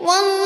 والله